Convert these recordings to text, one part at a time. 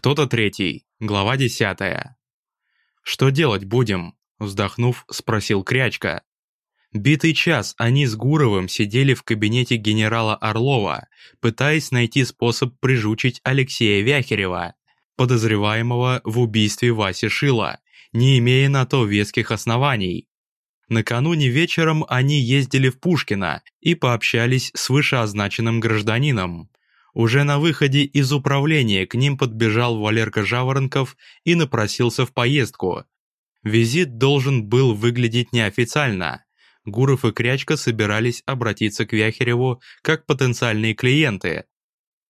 кто-то третий, глава десятая. «Что делать будем?» – вздохнув, спросил Крячка. Битый час они с Гуровым сидели в кабинете генерала Орлова, пытаясь найти способ прижучить Алексея Вяхерева, подозреваемого в убийстве Васи Шила, не имея на то веских оснований. Накануне вечером они ездили в Пушкино и пообщались с вышеозначенным гражданином. Уже на выходе из управления к ним подбежал Валерка Жаворонков и напросился в поездку. Визит должен был выглядеть неофициально. Гуров и Крячка собирались обратиться к Вяхереву как потенциальные клиенты.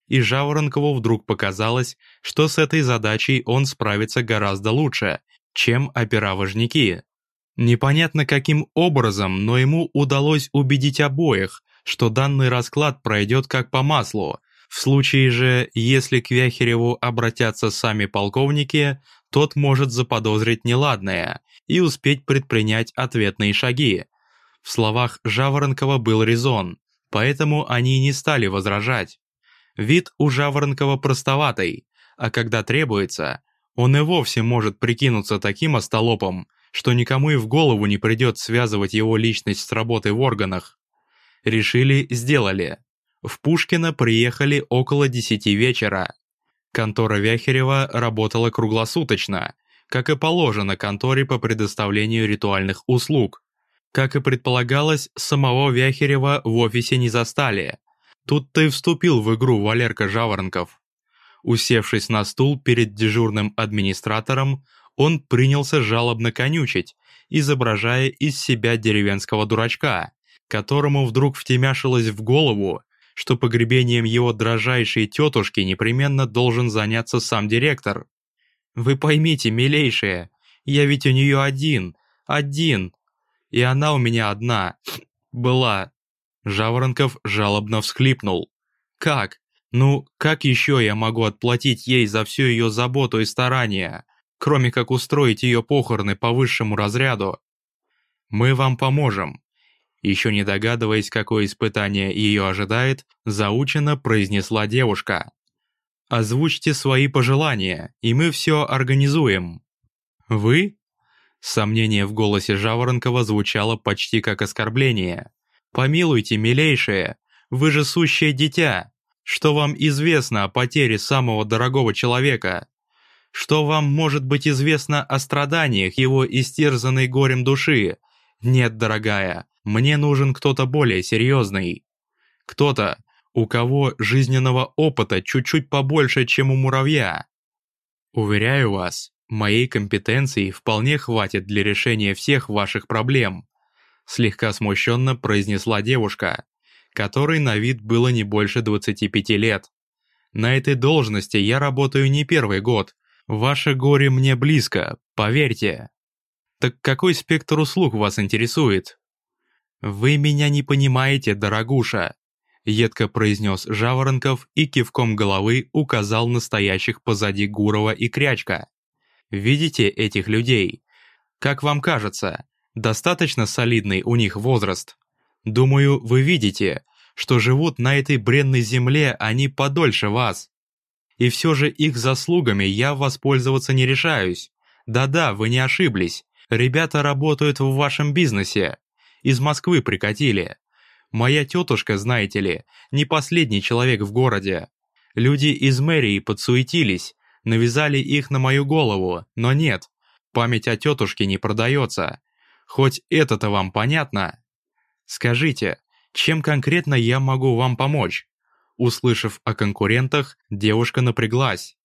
И Жаворонкову вдруг показалось, что с этой задачей он справится гораздо лучше, чем опера-важники. Непонятно каким образом, но ему удалось убедить обоих, что данный расклад пройдет как по маслу. В случае же, если к Вяхереву обратятся сами полковники, тот может заподозрить неладное и успеть предпринять ответные шаги. В словах Жаворонкова был резон, поэтому они не стали возражать. Вид у Жаворонкова простоватый, а когда требуется, он и вовсе может прикинуться таким остолопом, что никому и в голову не придет связывать его личность с работой в органах. Решили, сделали. В Пушкино приехали около десяти вечера. Контора Вяхерева работала круглосуточно, как и положено конторе по предоставлению ритуальных услуг. Как и предполагалось, самого Вяхерева в офисе не застали. Тут-то и вступил в игру Валерка Жаворонков. Усевшись на стул перед дежурным администратором, он принялся жалобно конючить, изображая из себя деревенского дурачка, которому вдруг втемяшилось в голову, что погребением его дрожайшей тетушки непременно должен заняться сам директор. «Вы поймите, милейшие, я ведь у нее один, один, и она у меня одна, была». Жаворонков жалобно всхлипнул. «Как? Ну, как еще я могу отплатить ей за всю ее заботу и старания? кроме как устроить ее похороны по высшему разряду. Мы вам поможем. Еще не догадываясь, какое испытание ее ожидает, заучено произнесла девушка. Озвучьте свои пожелания, и мы все организуем. Вы? Сомнение в голосе Жаворонкова звучало почти как оскорбление. «Помилуйте, милейшие, вы же сущее дитя. Что вам известно о потере самого дорогого человека? Что вам может быть известно о страданиях его истерзанной горем души? Нет, дорогая, мне нужен кто-то более серьезный. Кто-то, у кого жизненного опыта чуть-чуть побольше, чем у муравья. Уверяю вас, моей компетенции вполне хватит для решения всех ваших проблем. Слегка смущенно произнесла девушка, которой на вид было не больше 25 лет. На этой должности я работаю не первый год, Ваше горе мне близко, поверьте. Так какой спектр услуг вас интересует? Вы меня не понимаете, дорогуша, едко произнес Жаворонков и кивком головы указал настоящих позади Гурова и Крячка. Видите этих людей? Как вам кажется, достаточно солидный у них возраст? Думаю, вы видите, что живут на этой бренной земле они подольше вас и все же их заслугами я воспользоваться не решаюсь. Да-да, вы не ошиблись. Ребята работают в вашем бизнесе. Из Москвы прикатили. Моя тетушка, знаете ли, не последний человек в городе. Люди из мэрии подсуетились, навязали их на мою голову, но нет, память о тетушке не продается. Хоть это-то вам понятно? Скажите, чем конкретно я могу вам помочь? Услышав о конкурентах, девушка напряглась.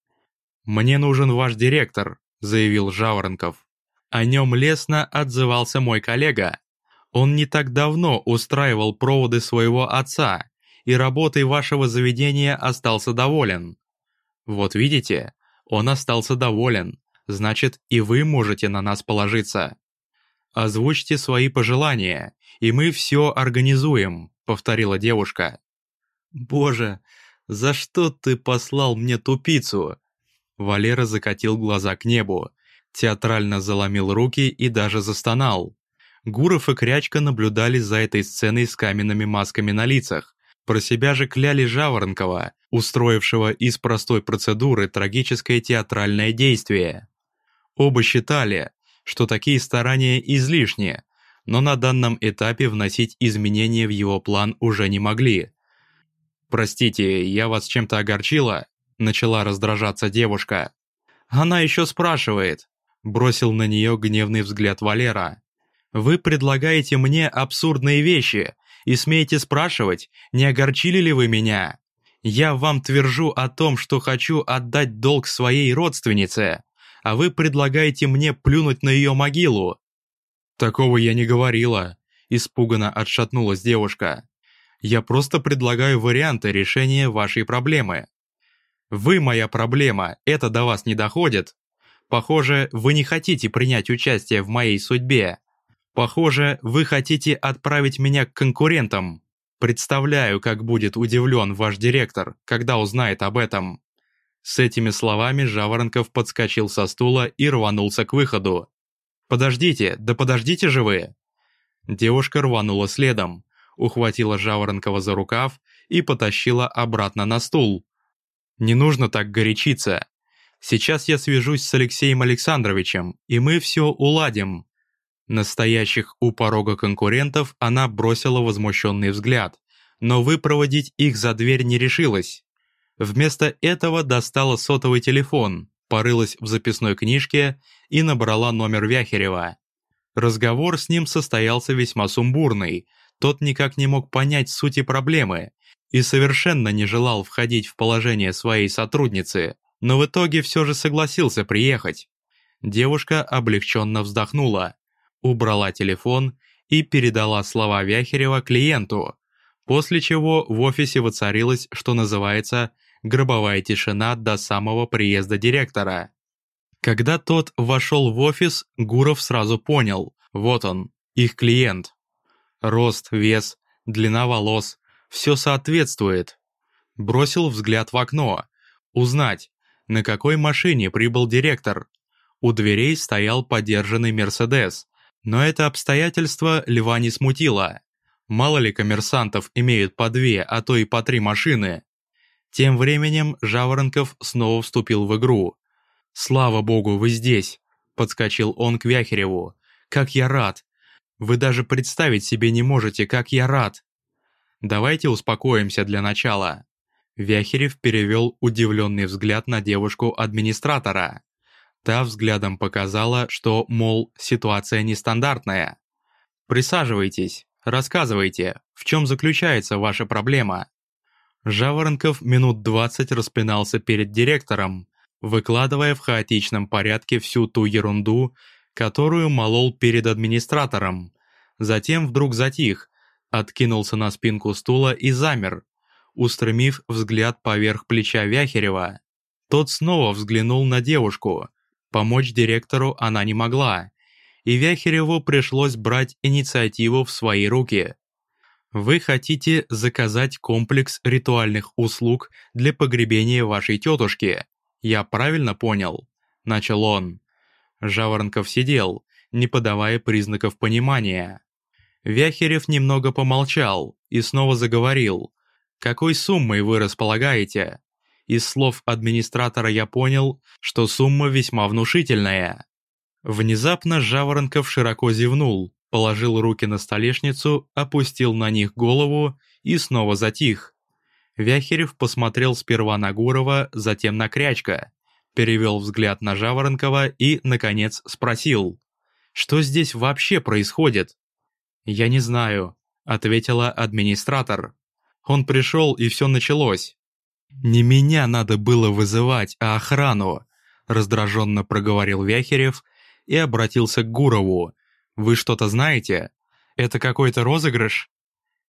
«Мне нужен ваш директор», — заявил Жаворонков. О нем лестно отзывался мой коллега. Он не так давно устраивал проводы своего отца, и работой вашего заведения остался доволен. Вот видите, он остался доволен, значит и вы можете на нас положиться. Озвучьте свои пожелания, и мы все организуем, повторила девушка. «Боже, за что ты послал мне тупицу?» Валера закатил глаза к небу, театрально заломил руки и даже застонал. Гуров и Крячка наблюдали за этой сценой с каменными масками на лицах. Про себя же кляли Жаворонкова, устроившего из простой процедуры трагическое театральное действие. Оба считали, что такие старания излишни, но на данном этапе вносить изменения в его план уже не могли. «Простите, я вас чем-то огорчила?» – начала раздражаться девушка. «Она еще спрашивает», – бросил на нее гневный взгляд Валера. «Вы предлагаете мне абсурдные вещи и смеете спрашивать, не огорчили ли вы меня? Я вам твержу о том, что хочу отдать долг своей родственнице, а вы предлагаете мне плюнуть на ее могилу». «Такого я не говорила», – испуганно отшатнулась девушка. «Я просто предлагаю варианты решения вашей проблемы». «Вы моя проблема, это до вас не доходит?» «Похоже, вы не хотите принять участие в моей судьбе. Похоже, вы хотите отправить меня к конкурентам. Представляю, как будет удивлен ваш директор, когда узнает об этом». С этими словами Жаворонков подскочил со стула и рванулся к выходу. «Подождите, да подождите же вы!» Девушка рванула следом, ухватила Жаворонкова за рукав и потащила обратно на стул. «Не нужно так горячиться. Сейчас я свяжусь с Алексеем Александровичем, и мы все уладим». Настоящих у порога конкурентов она бросила возмущенный взгляд, но выпроводить их за дверь не решилась. Вместо этого достала сотовый телефон, порылась в записной книжке и набрала номер Вяхерева. Разговор с ним состоялся весьма сумбурный, тот никак не мог понять сути проблемы и совершенно не желал входить в положение своей сотрудницы, но в итоге все же согласился приехать. Девушка облегченно вздохнула, убрала телефон и передала слова Вяхерева клиенту, после чего в офисе воцарилось, что называется, гробовая тишина до самого приезда директора. Когда тот вошел в офис, Гуров сразу понял, вот он, их клиент. Рост, вес, длина волос, все соответствует. Бросил взгляд в окно, узнать, на какой машине прибыл директор. У дверей стоял подержанный «Мерседес», но это обстоятельство Льва не смутило. Мало ли коммерсантов имеют по две, а то и по три машины. Тем временем Жаворонков снова вступил в игру. «Слава богу, вы здесь!» – подскочил он к Вяхереву. «Как я рад! Вы даже представить себе не можете, как я рад!» «Давайте успокоимся для начала». Вяхерев перевел удивленный взгляд на девушку-администратора. Та взглядом показала, что, мол, ситуация нестандартная. «Присаживайтесь, рассказывайте, в чем заключается ваша проблема?» Жаворонков минут двадцать распинался перед директором, выкладывая в хаотичном порядке всю ту ерунду, которую молол перед администратором. Затем вдруг затих, откинулся на спинку стула и замер, устремив взгляд поверх плеча Вяхерева. Тот снова взглянул на девушку. Помочь директору она не могла, и Вяхереву пришлось брать инициативу в свои руки. Вы хотите заказать комплекс ритуальных услуг для погребения вашей тетушки. Я правильно понял?» – начал он. Жаворонков сидел, не подавая признаков понимания. Вяхерев немного помолчал и снова заговорил. «Какой суммой вы располагаете?» Из слов администратора я понял, что сумма весьма внушительная. Внезапно Жаворонков широко зевнул, положил руки на столешницу, опустил на них голову и снова затих. Вяхерев посмотрел сперва на Гурова, затем на Крячка, перевел взгляд на Жаворонкова и, наконец, спросил, «Что здесь вообще происходит?» «Я не знаю», — ответила администратор. «Он пришел, и все началось». «Не меня надо было вызывать, а охрану», — раздраженно проговорил Вяхерев и обратился к Гурову, вы что-то знаете? Это какой-то розыгрыш?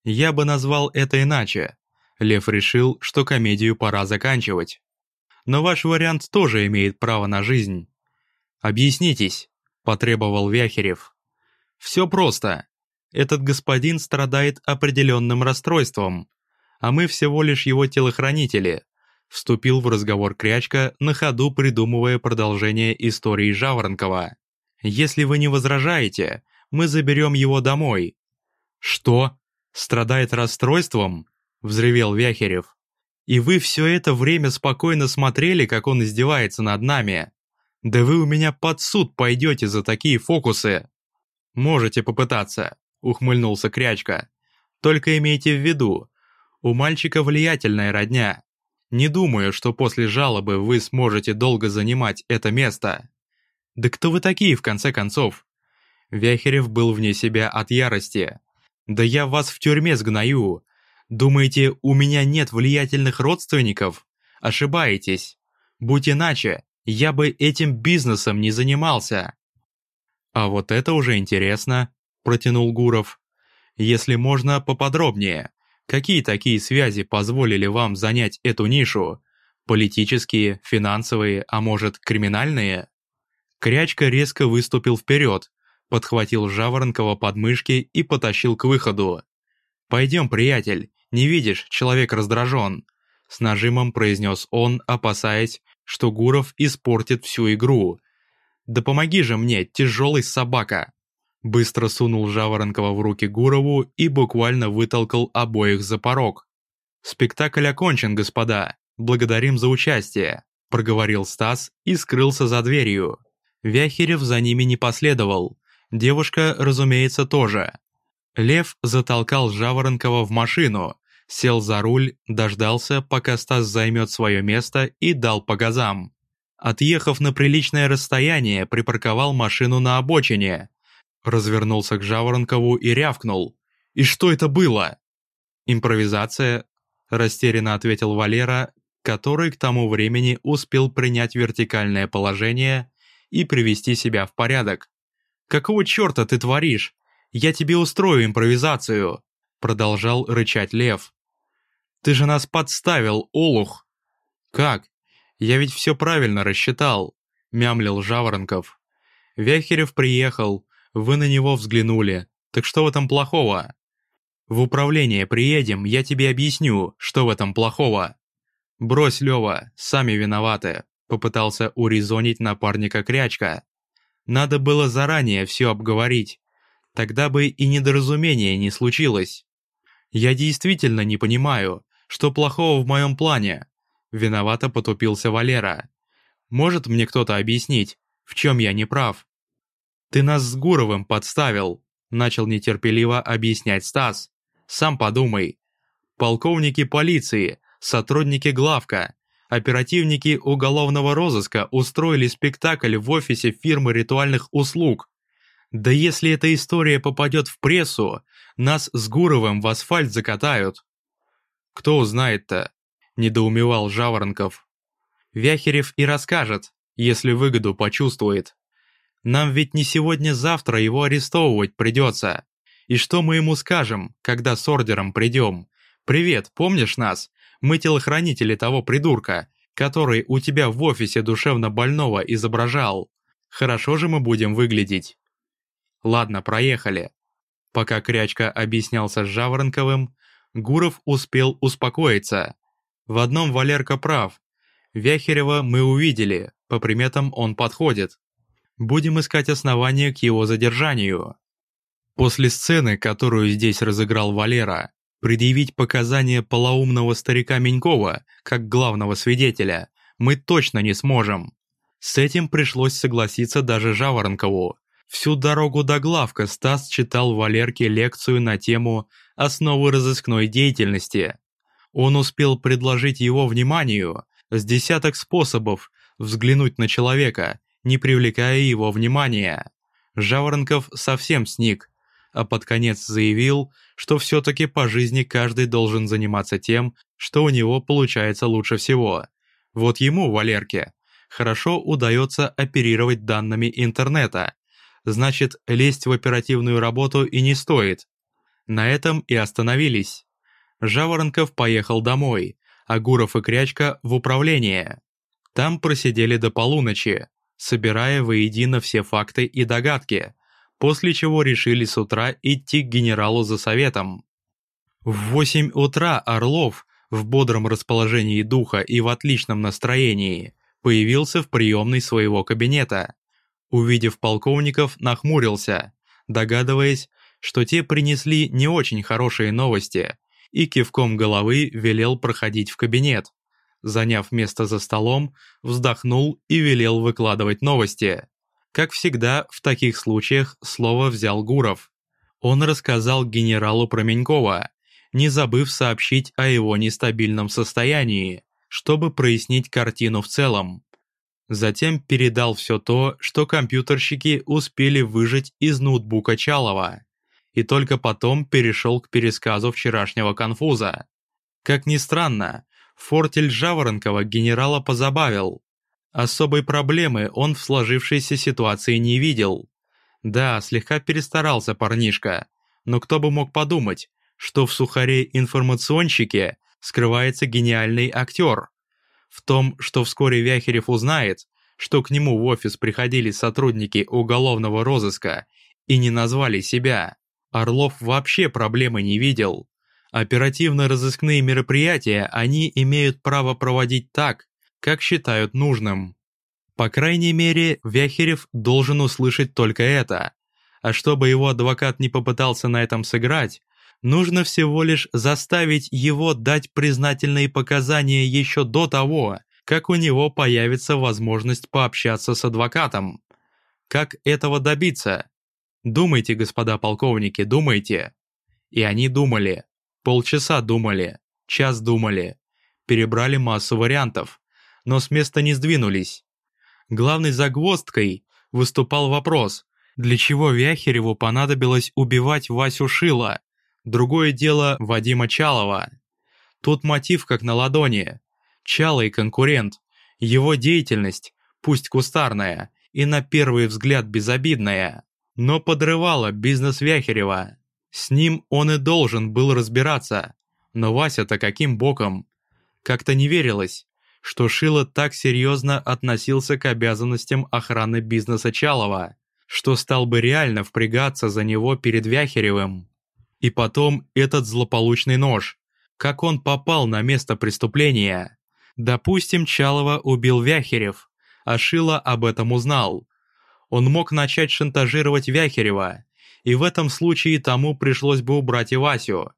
Я бы назвал это иначе. Лев решил, что комедию пора заканчивать. Но ваш вариант тоже имеет право на жизнь. Объяснитесь, потребовал Вяхерев. Все просто. Этот господин страдает определенным расстройством, а мы всего лишь его телохранители. Вступил в разговор Крячка, на ходу придумывая продолжение истории Жаворонкова. Если вы не возражаете, мы заберем его домой». «Что? Страдает расстройством?» – взревел Вяхерев. И вы все это время спокойно смотрели, как он издевается над нами. Да вы у меня под суд пойдете за такие фокусы. Можете попытаться, ухмыльнулся Крячка. Только имейте в виду, у мальчика влиятельная родня. Не думаю, что после жалобы вы сможете долго занимать это место. Да кто вы такие, в конце концов? Вяхерев был вне себя от ярости. Да я вас в тюрьме сгною. Думаете, у меня нет влиятельных родственников? Ошибаетесь. Будь иначе, я бы этим бизнесом не занимался. А вот это уже интересно, протянул Гуров. Если можно поподробнее. Какие такие связи позволили вам занять эту нишу? Политические, финансовые, а может, криминальные? Крячка резко выступил вперед, подхватил Жаворонкова под мышки и потащил к выходу. «Пойдем, приятель, не видишь, человек раздражен», с нажимом произнес он, опасаясь, что Гуров испортит всю игру. «Да помоги же мне, тяжелый собака!» Быстро сунул Жаворонкова в руки Гурову и буквально вытолкал обоих за порог. «Спектакль окончен, господа. Благодарим за участие», – проговорил Стас и скрылся за дверью. Вяхерев за ними не последовал. Девушка, разумеется, тоже. Лев затолкал Жаворонкова в машину, сел за руль, дождался, пока Стас займет свое место и дал по газам. Отъехав на приличное расстояние, припарковал машину на обочине, развернулся к Жаворонкову и рявкнул. «И что это было?» «Импровизация», – растерянно ответил Валера, который к тому времени успел принять вертикальное положение и привести себя в порядок. «Какого черта ты творишь? Я тебе устрою импровизацию!» – продолжал рычать Лев. «Ты же нас подставил, Олух!» «Как? Я ведь все правильно рассчитал», – мямлил Жаворонков. Вяхерев приехал, вы на него взглянули. Так что в этом плохого? В управление приедем, я тебе объясню, что в этом плохого. Брось, Лёва, сами виноваты, попытался урезонить напарника Крячка. Надо было заранее все обговорить. Тогда бы и недоразумения не случилось. Я действительно не понимаю, что плохого в моем плане. Виновато потупился Валера. Может мне кто-то объяснить, в чем я не прав? «Ты нас с Гуровым подставил», – начал нетерпеливо объяснять Стас. «Сам подумай. Полковники полиции, сотрудники главка, оперативники уголовного розыска устроили спектакль в офисе фирмы ритуальных услуг. Да если эта история попадет в прессу, нас с Гуровым в асфальт закатают». «Кто узнает-то?» – недоумевал Жаворонков. «Вяхерев и расскажет, если выгоду почувствует», нам ведь не сегодня-завтра его арестовывать придется. И что мы ему скажем, когда с ордером придем? Привет, помнишь нас? Мы телохранители того придурка, который у тебя в офисе душевно больного изображал. Хорошо же мы будем выглядеть. Ладно, проехали. Пока Крячка объяснялся с Жаворонковым, Гуров успел успокоиться. В одном Валерка прав. Вяхерева мы увидели, по приметам он подходит. Будем искать основания к его задержанию. После сцены, которую здесь разыграл Валера, предъявить показания полоумного старика Менькова как главного свидетеля мы точно не сможем. С этим пришлось согласиться даже Жаворонкову. Всю дорогу до главка Стас читал Валерке лекцию на тему «Основы разыскной деятельности». Он успел предложить его вниманию с десяток способов взглянуть на человека, не привлекая его внимания. Жаворонков совсем сник, а под конец заявил, что все-таки по жизни каждый должен заниматься тем, что у него получается лучше всего. Вот ему, Валерке, хорошо удается оперировать данными интернета, значит, лезть в оперативную работу и не стоит. На этом и остановились. Жаворонков поехал домой, а Гуров и Крячка в управление. Там просидели до полуночи, собирая воедино все факты и догадки, после чего решили с утра идти к генералу за советом. В 8 утра Орлов, в бодром расположении духа и в отличном настроении, появился в приемной своего кабинета. Увидев полковников, нахмурился, догадываясь, что те принесли не очень хорошие новости, и кивком головы велел проходить в кабинет. Заняв место за столом, вздохнул и велел выкладывать новости. Как всегда, в таких случаях слово взял Гуров. Он рассказал генералу про Менькова, не забыв сообщить о его нестабильном состоянии, чтобы прояснить картину в целом. Затем передал все то, что компьютерщики успели выжать из ноутбука Чалова, и только потом перешел к пересказу вчерашнего конфуза. Как ни странно, фортель Жаворонкова генерала позабавил. Особой проблемы он в сложившейся ситуации не видел. Да, слегка перестарался парнишка, но кто бы мог подумать, что в сухаре-информационщике скрывается гениальный актер. В том, что вскоре Вяхерев узнает, что к нему в офис приходили сотрудники уголовного розыска и не назвали себя, Орлов вообще проблемы не видел. Оперативно-розыскные мероприятия они имеют право проводить так, как считают нужным. По крайней мере, Вяхерев должен услышать только это. А чтобы его адвокат не попытался на этом сыграть, нужно всего лишь заставить его дать признательные показания еще до того, как у него появится возможность пообщаться с адвокатом. Как этого добиться? Думайте, господа полковники, думайте. И они думали. Полчаса думали, час думали. Перебрали массу вариантов, но с места не сдвинулись. Главной загвоздкой выступал вопрос, для чего Вяхереву понадобилось убивать Васю Шила, другое дело Вадима Чалова. Тут мотив как на ладони. Чалый конкурент, его деятельность, пусть кустарная и на первый взгляд безобидная, но подрывала бизнес Вяхерева. С ним он и должен был разбираться, но Вася-то каким боком? Как-то не верилось, что Шило так серьезно относился к обязанностям охраны бизнеса Чалова, что стал бы реально впрягаться за него перед Вяхеревым. И потом этот злополучный нож. Как он попал на место преступления? Допустим, Чалова убил Вяхерев, а Шило об этом узнал. Он мог начать шантажировать Вяхерева, и в этом случае тому пришлось бы убрать и Васю.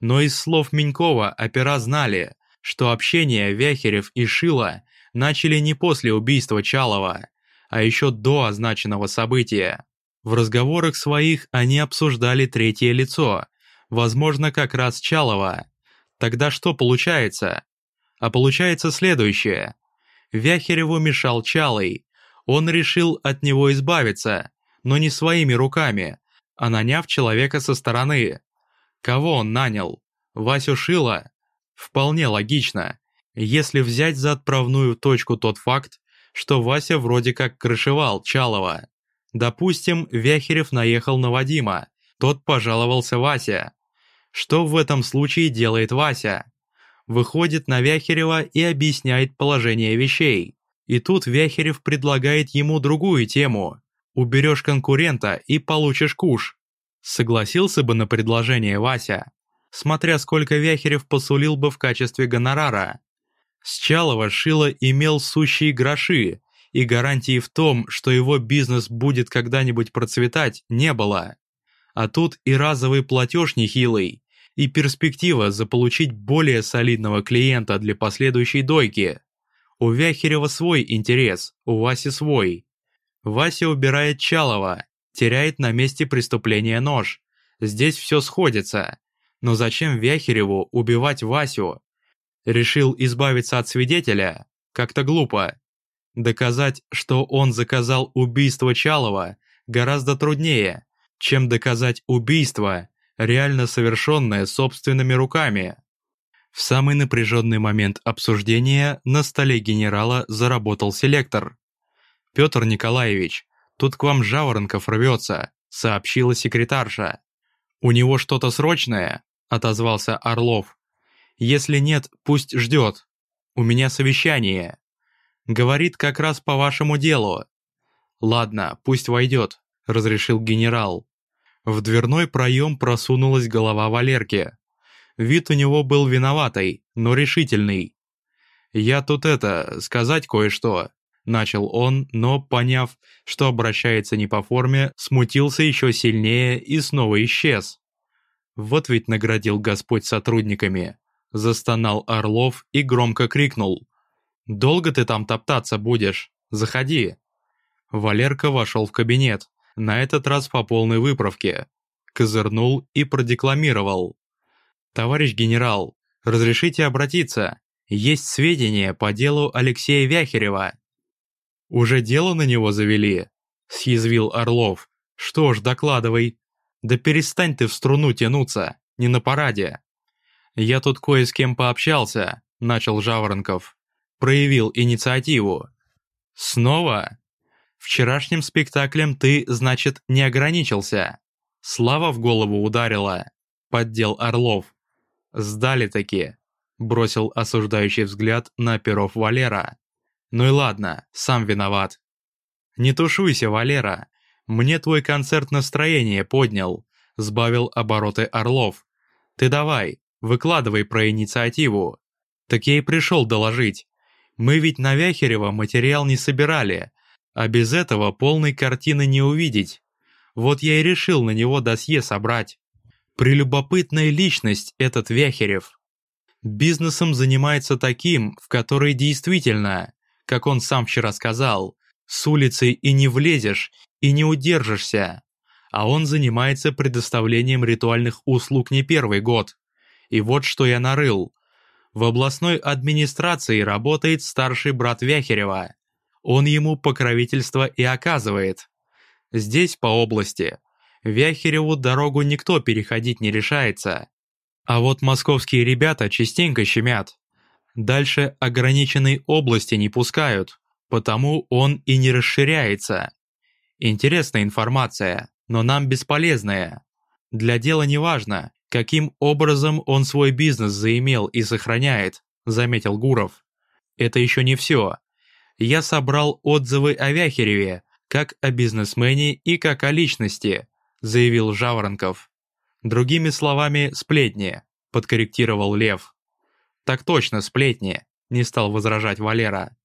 Но из слов Менькова опера знали, что общение Вяхерев и Шила начали не после убийства Чалова, а еще до означенного события. В разговорах своих они обсуждали третье лицо, возможно, как раз Чалова. Тогда что получается? А получается следующее. Вяхереву мешал Чалый. Он решил от него избавиться, но не своими руками, а наняв человека со стороны. Кого он нанял? Васю Шила? Вполне логично, если взять за отправную точку тот факт, что Вася вроде как крышевал Чалова. Допустим, Вяхерев наехал на Вадима, тот пожаловался Вася. Что в этом случае делает Вася? Выходит на Вяхерева и объясняет положение вещей. И тут Вяхерев предлагает ему другую тему. Уберешь конкурента и получишь куш. Согласился бы на предложение Вася смотря сколько Вяхерев посулил бы в качестве гонорара. Счалова Шило имел сущие гроши, и гарантии в том, что его бизнес будет когда-нибудь процветать, не было. А тут и разовый платеж нехилый, и перспектива заполучить более солидного клиента для последующей дойки. У Вяхерева свой интерес, у Васи свой. Вася убирает Чалова, теряет на месте преступления нож. Здесь все сходится. Но зачем Вяхереву убивать Васю? Решил избавиться от свидетеля? Как-то глупо. Доказать, что он заказал убийство Чалова, гораздо труднее, чем доказать убийство, реально совершенное собственными руками. В самый напряженный момент обсуждения на столе генерала заработал селектор. «Петр Николаевич, тут к вам Жаворонков рвется», — сообщила секретарша. «У него что-то срочное?» — отозвался Орлов. «Если нет, пусть ждет. У меня совещание. Говорит как раз по вашему делу». «Ладно, пусть войдет», — разрешил генерал. В дверной проем просунулась голова Валерки. Вид у него был виноватый, но решительный. «Я тут это, сказать кое-что», — начал он, но, поняв, что обращается не по форме, смутился еще сильнее и снова исчез. Вот ведь наградил Господь сотрудниками. Застонал Орлов и громко крикнул. «Долго ты там топтаться будешь? Заходи!» Валерка вошел в кабинет, на этот раз по полной выправке. Козырнул и продекламировал. «Товарищ генерал, разрешите обратиться? Есть сведения по делу Алексея Вяхерева». «Уже дело на него завели?» – съязвил Орлов. «Что ж, докладывай». «Да перестань ты в струну тянуться, не на параде». «Я тут кое с кем пообщался», – начал Жаворонков. «Проявил инициативу». «Снова?» «Вчерашним спектаклем ты, значит, не ограничился». Слава в голову ударила. Поддел Орлов. «Сдали таки», – бросил осуждающий взгляд на перов Валера. «Ну и ладно, сам виноват». «Не тушуйся, Валера, мне твой концерт настроение поднял», – сбавил обороты Орлов. «Ты давай, выкладывай про инициативу». «Так я и пришел доложить. Мы ведь на Вяхерева материал не собирали, а без этого полной картины не увидеть. Вот я и решил на него досье собрать. Прелюбопытная личность этот Вяхерев. Бизнесом занимается таким, в который действительно, как он сам вчера сказал, с улицы и не влезешь, и не удержишься. А он занимается предоставлением ритуальных услуг не первый год. И вот что я нарыл. В областной администрации работает старший брат Вяхерева. Он ему покровительство и оказывает. Здесь, по области, Вяхереву дорогу никто переходить не решается. А вот московские ребята частенько щемят. Дальше ограниченной области не пускают, потому он и не расширяется. Интересная информация, но нам бесполезная. Для дела не важно, каким образом он свой бизнес заимел и сохраняет, заметил Гуров. Это еще не все. Я собрал отзывы о Вяхереве, как о бизнесмене и как о личности, заявил Жаворонков. Другими словами, сплетни, подкорректировал Лев. Так точно, сплетни, не стал возражать Валера.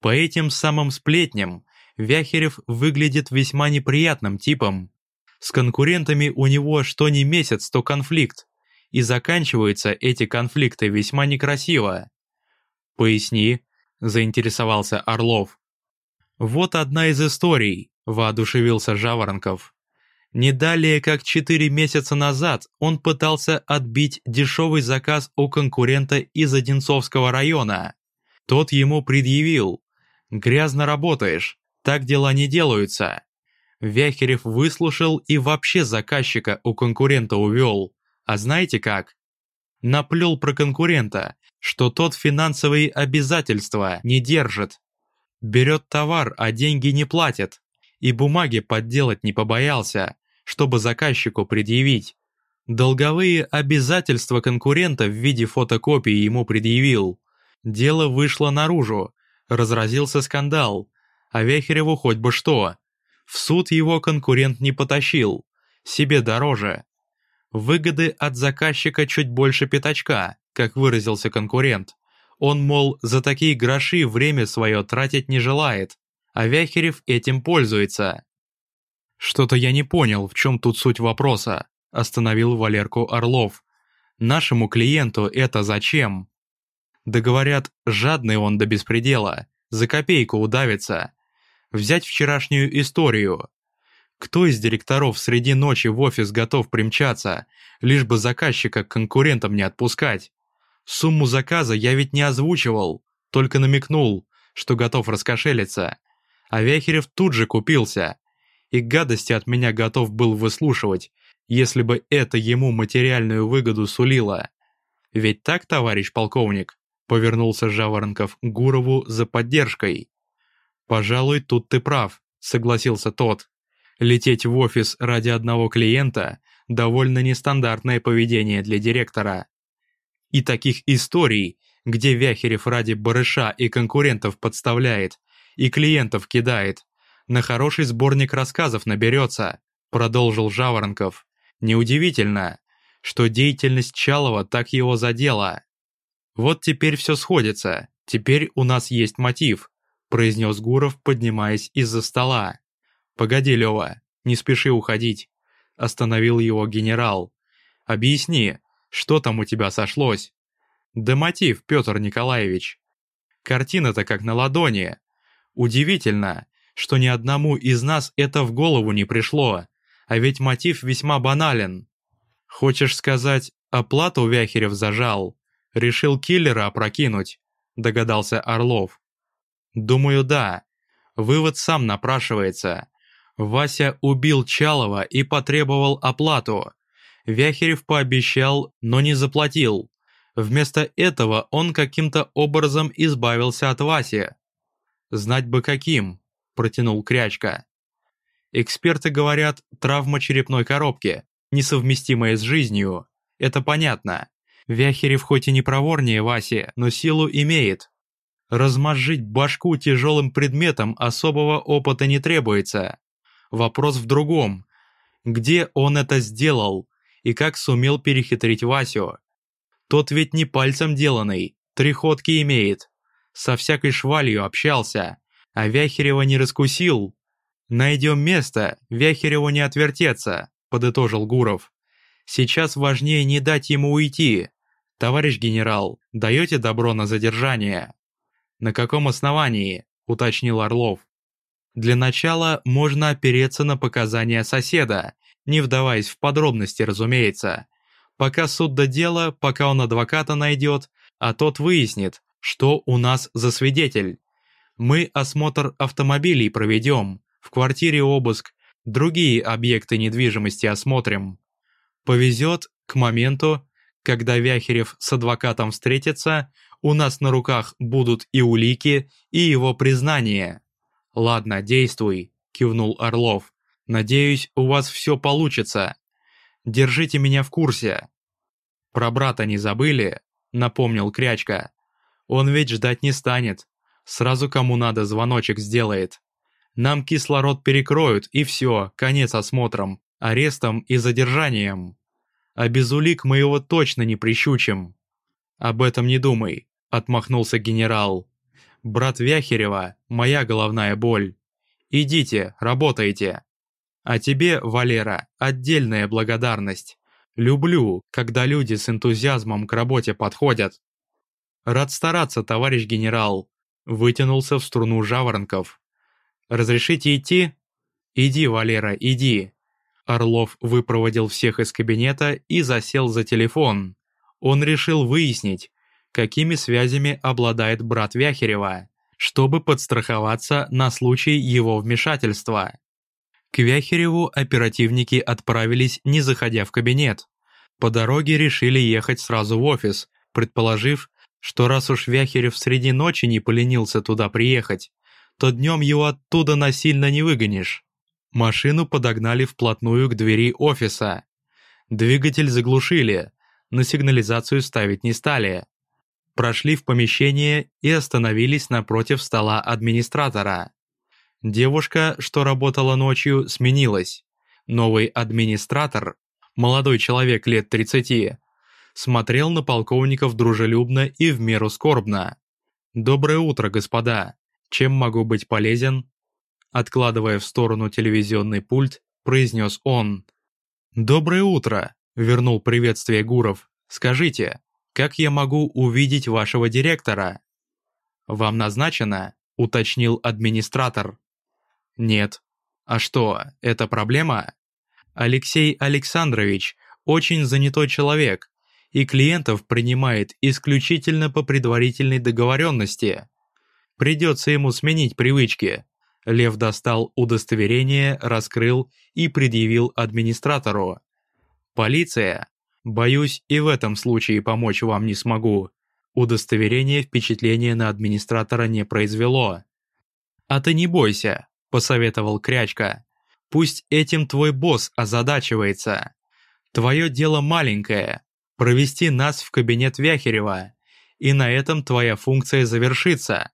По этим самым сплетням Вяхерев выглядит весьма неприятным типом. С конкурентами у него что ни месяц, то конфликт, и заканчиваются эти конфликты весьма некрасиво. «Поясни», – заинтересовался Орлов. «Вот одна из историй», – воодушевился Жаворонков. Не далее, как четыре месяца назад, он пытался отбить дешевый заказ у конкурента из Одинцовского района. Тот ему предъявил. «Грязно работаешь, так дела не делаются». Вяхерев выслушал и вообще заказчика у конкурента увел. А знаете как? Наплел про конкурента, что тот финансовые обязательства не держит. Берет товар, а деньги не платит. И бумаги подделать не побоялся, чтобы заказчику предъявить. Долговые обязательства конкурента в виде фотокопии ему предъявил. Дело вышло наружу, разразился скандал, а Вехереву хоть бы что. В суд его конкурент не потащил, себе дороже. Выгоды от заказчика чуть больше пятачка, как выразился конкурент. Он, мол, за такие гроши время свое тратить не желает, а Вяхерев этим пользуется. «Что-то я не понял, в чем тут суть вопроса», – остановил Валерку Орлов. «Нашему клиенту это зачем?» Да говорят, жадный он до беспредела, за копейку удавится. Взять вчерашнюю историю. Кто из директоров среди ночи в офис готов примчаться, лишь бы заказчика к конкурентам не отпускать? Сумму заказа я ведь не озвучивал, только намекнул, что готов раскошелиться. А Вяхерев тут же купился. И гадости от меня готов был выслушивать, если бы это ему материальную выгоду сулило. Ведь так, товарищ полковник? Повернулся Жаворонков к Гурову за поддержкой. «Пожалуй, тут ты прав», — согласился тот. «Лететь в офис ради одного клиента — довольно нестандартное поведение для директора. И таких историй, где Вяхерев ради барыша и конкурентов подставляет, и клиентов кидает, на хороший сборник рассказов наберется», — продолжил Жаворонков. «Неудивительно, что деятельность Чалова так его задела. «Вот теперь все сходится, теперь у нас есть мотив», произнес Гуров, поднимаясь из-за стола. «Погоди, Лева, не спеши уходить», остановил его генерал. Объясни, что там у тебя сошлось? Да мотив, Петр Николаевич. Картина-то как на ладони. Удивительно, что ни одному из нас это в голову не пришло, а ведь мотив весьма банален. Хочешь сказать, оплату Вяхерев зажал? Решил киллера опрокинуть, догадался Орлов. Думаю, да. Вывод сам напрашивается. Вася убил Чалова и потребовал оплату. Вяхерев пообещал, но не заплатил. Вместо этого он каким-то образом избавился от Васи. «Знать бы каким», – протянул Крячка. Эксперты говорят, травма черепной коробки, несовместимая с жизнью. Это понятно. Вяхерев хоть и не проворнее Васи, но силу имеет. Размозжить башку тяжелым предметом особого опыта не требуется. Вопрос в другом. Где он это сделал и как сумел перехитрить Васю? Тот ведь не пальцем деланный, три ходки имеет. Со всякой швалью общался, а Вяхерева не раскусил. Найдем место, Вяхереву не отвертеться, подытожил Гуров. Сейчас важнее не дать ему уйти. Товарищ генерал, даете добро на задержание? На каком основании? уточнил Орлов. Для начала можно опереться на показания соседа, не вдаваясь в подробности, разумеется. Пока суд до дела, пока он адвоката найдет, а тот выяснит, что у нас за свидетель. Мы осмотр автомобилей проведем, в квартире обыск, другие объекты недвижимости осмотрим. Повезет к моменту, когда Вяхерев с адвокатом встретится, у нас на руках будут и улики, и его признание. «Ладно, действуй», – кивнул Орлов. «Надеюсь, у вас все получится. Держите меня в курсе». «Про брата не забыли?» – напомнил Крячка. «Он ведь ждать не станет. Сразу кому надо звоночек сделает. Нам кислород перекроют, и все, конец осмотром, арестом и задержанием. А без улик мы его точно не прищучим». «Об этом не думай», – отмахнулся генерал. «Брат Вяхерева – моя головная боль. Идите, работайте. А тебе, Валера, отдельная благодарность. Люблю, когда люди с энтузиазмом к работе подходят. Рад стараться, товарищ генерал. Вытянулся в струну жаворонков. Разрешите идти? Иди, Валера, иди. Орлов выпроводил всех из кабинета и засел за телефон. Он решил выяснить, какими связями обладает брат Вяхерева, чтобы подстраховаться на случай его вмешательства. К Вяхереву оперативники отправились, не заходя в кабинет. По дороге решили ехать сразу в офис, предположив, что раз уж Вяхерев среди ночи не поленился туда приехать, то днем его оттуда насильно не выгонишь. Машину подогнали вплотную к двери офиса. Двигатель заглушили, на сигнализацию ставить не стали. Прошли в помещение и остановились напротив стола администратора. Девушка, что работала ночью, сменилась. Новый администратор, молодой человек лет 30, смотрел на полковников дружелюбно и в меру скорбно. «Доброе утро, господа. Чем могу быть полезен?» Откладывая в сторону телевизионный пульт, произнес он. «Доброе утро», — вернул приветствие Гуров. «Скажите, как я могу увидеть вашего директора?» «Вам назначено?» — уточнил администратор. Нет. А что, это проблема? Алексей Александрович очень занятой человек и клиентов принимает исключительно по предварительной договоренности. Придется ему сменить привычки. Лев достал удостоверение, раскрыл и предъявил администратору. «Полиция? Боюсь, и в этом случае помочь вам не смогу». Удостоверение впечатления на администратора не произвело. «А ты не бойся, посоветовал Крячка. «Пусть этим твой босс озадачивается. Твое дело маленькое – провести нас в кабинет Вяхерева, и на этом твоя функция завершится».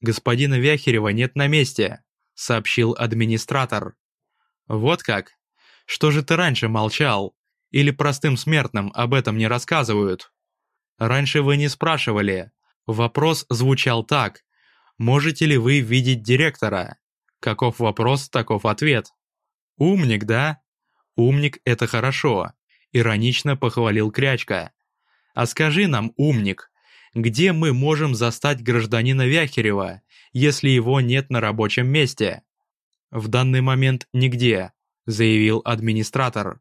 «Господина Вяхерева нет на месте», – сообщил администратор. «Вот как? Что же ты раньше молчал? Или простым смертным об этом не рассказывают?» «Раньше вы не спрашивали. Вопрос звучал так. Можете ли вы видеть директора?» Каков вопрос, таков ответ. Умник, да? Умник – это хорошо. Иронично похвалил Крячка. «А скажи нам, умник, где мы можем застать гражданина Вяхерева, если его нет на рабочем месте?» «В данный момент нигде», — заявил администратор.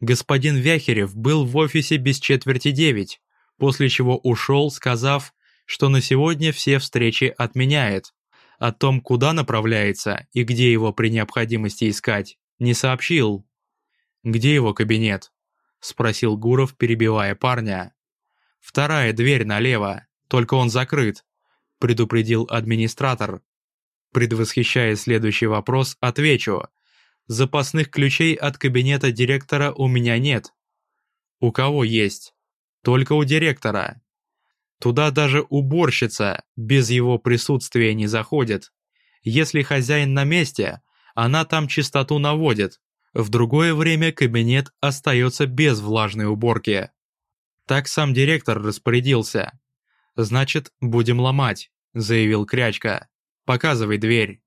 Господин Вяхерев был в офисе без четверти девять, после чего ушел, сказав, что на сегодня все встречи отменяет. О том, куда направляется и где его при необходимости искать, не сообщил. «Где его кабинет?» – спросил Гуров, перебивая парня. «Вторая дверь налево, только он закрыт», – предупредил администратор. Предвосхищая следующий вопрос, отвечу. Запасных ключей от кабинета директора у меня нет. У кого есть? Только у директора. Туда даже уборщица без его присутствия не заходит. Если хозяин на месте, она там чистоту наводит, в другое время кабинет остается без влажной уборки. Так сам директор распорядился. «Значит, будем ломать», — заявил Крячка. «Показывай дверь».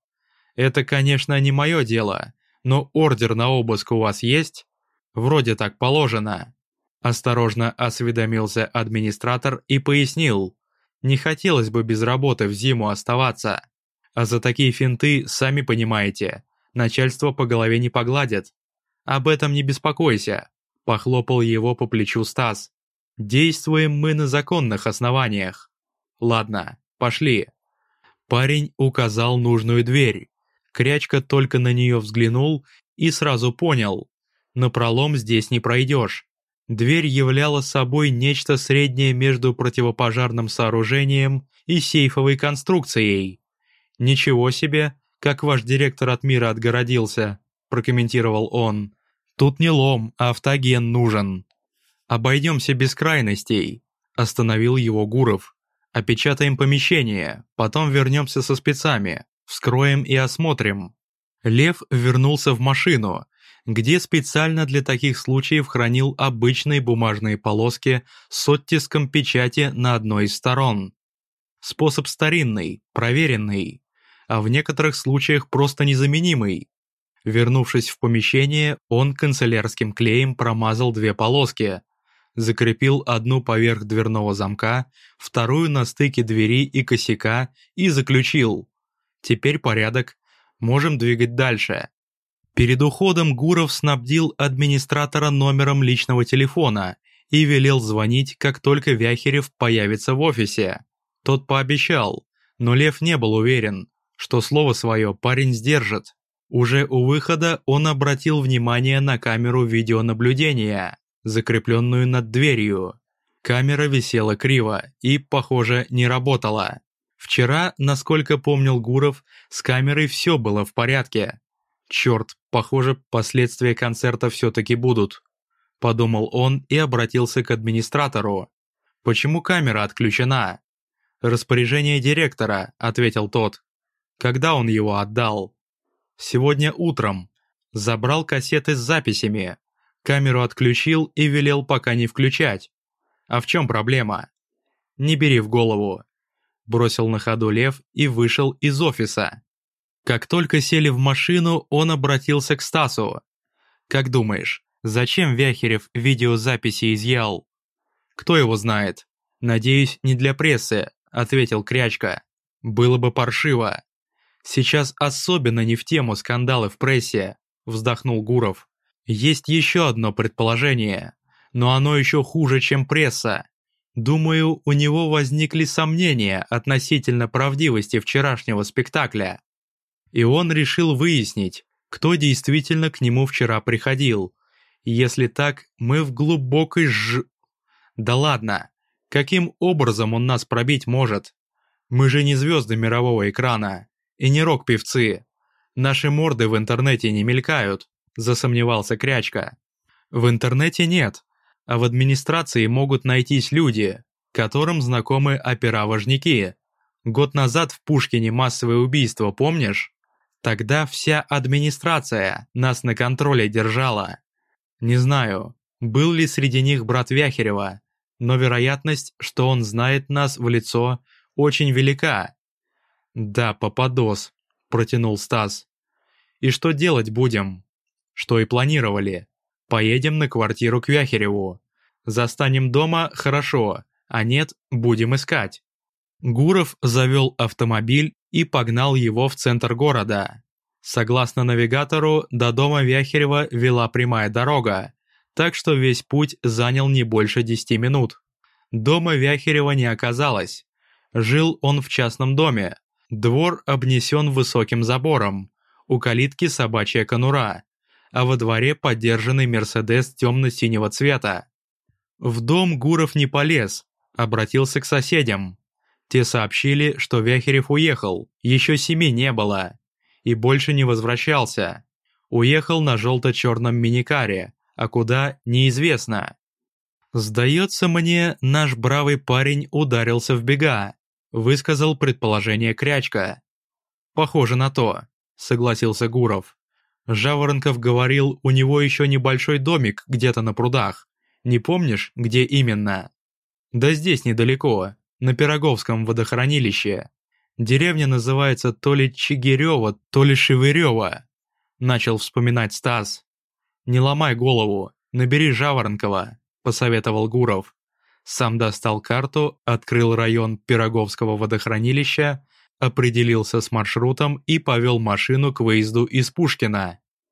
«Это, конечно, не мое дело, но ордер на обыск у вас есть?» «Вроде так положено». Осторожно осведомился администратор и пояснил. «Не хотелось бы без работы в зиму оставаться. А за такие финты, сами понимаете, начальство по голове не погладит. Об этом не беспокойся», – похлопал его по плечу Стас. «Действуем мы на законных основаниях. Ладно, пошли». Парень указал нужную дверь. Крячка только на нее взглянул и сразу понял. На пролом здесь не пройдешь. Дверь являла собой нечто среднее между противопожарным сооружением и сейфовой конструкцией. «Ничего себе, как ваш директор от мира отгородился», – прокомментировал он. Тут не лом, а автоген нужен. Обойдемся без крайностей, остановил его Гуров. Опечатаем помещение, потом вернемся со спецами, вскроем и осмотрим. Лев вернулся в машину, где специально для таких случаев хранил обычные бумажные полоски с оттиском печати на одной из сторон. Способ старинный, проверенный, а в некоторых случаях просто незаменимый. Вернувшись в помещение, он канцелярским клеем промазал две полоски, закрепил одну поверх дверного замка, вторую на стыке двери и косяка и заключил. Теперь порядок, можем двигать дальше. Перед уходом Гуров снабдил администратора номером личного телефона и велел звонить, как только Вяхерев появится в офисе. Тот пообещал, но Лев не был уверен, что слово свое парень сдержит. Уже у выхода он обратил внимание на камеру видеонаблюдения, закрепленную над дверью. Камера висела криво и, похоже, не работала. Вчера, насколько помнил Гуров, с камерой все было в порядке. Черт, похоже, последствия концерта все-таки будут. Подумал он и обратился к администратору. «Почему камера отключена?» «Распоряжение директора», — ответил тот. «Когда он его отдал?» Сегодня утром. Забрал кассеты с записями. Камеру отключил и велел пока не включать. А в чем проблема? Не бери в голову. Бросил на ходу Лев и вышел из офиса. Как только сели в машину, он обратился к Стасу. «Как думаешь, зачем Вяхерев видеозаписи изъял?» «Кто его знает?» «Надеюсь, не для прессы», — ответил Крячка. «Было бы паршиво». Сейчас особенно не в тему скандалы в прессе, вздохнул Гуров. Есть еще одно предположение, но оно еще хуже, чем пресса. Думаю, у него возникли сомнения относительно правдивости вчерашнего спектакля. И он решил выяснить, кто действительно к нему вчера приходил. Если так, мы в глубокой ж... Да ладно, каким образом он нас пробить может? Мы же не звезды мирового экрана. И не рок-певцы. Наши морды в интернете не мелькают, засомневался Крячка. В интернете нет, а в администрации могут найтись люди, которым знакомы опера-важники. Год назад в Пушкине массовое убийство, помнишь? Тогда вся администрация нас на контроле держала. Не знаю, был ли среди них брат Вяхерева, но вероятность, что он знает нас в лицо, очень велика. «Да, попадос», – протянул Стас. «И что делать будем?» «Что и планировали. Поедем на квартиру к Вяхереву. Застанем дома – хорошо, а нет – будем искать». Гуров завел автомобиль и погнал его в центр города. Согласно навигатору, до дома Вяхерева вела прямая дорога, так что весь путь занял не больше 10 минут. Дома Вяхерева не оказалось. Жил он в частном доме. Двор обнесен высоким забором. У калитки собачья конура, а во дворе подержанный Мерседес темно-синего цвета. В дом Гуров не полез, обратился к соседям. Те сообщили, что Вяхерев уехал, еще семи не было, и больше не возвращался. Уехал на желто-черном миникаре, а куда – неизвестно. «Сдается мне, наш бравый парень ударился в бега», – высказал предположение Крячка. «Похоже на то», – согласился Гуров. Жаворонков говорил, у него еще небольшой домик где-то на прудах. Не помнишь, где именно? Да здесь недалеко, на Пироговском водохранилище. Деревня называется то ли Чигирева, то ли Шевырева. Начал вспоминать Стас. Не ломай голову, набери Жаворонкова, посоветовал Гуров. Сам достал карту, открыл район Пироговского водохранилища, определился с маршрутом и повел машину к выезду из Пушкина.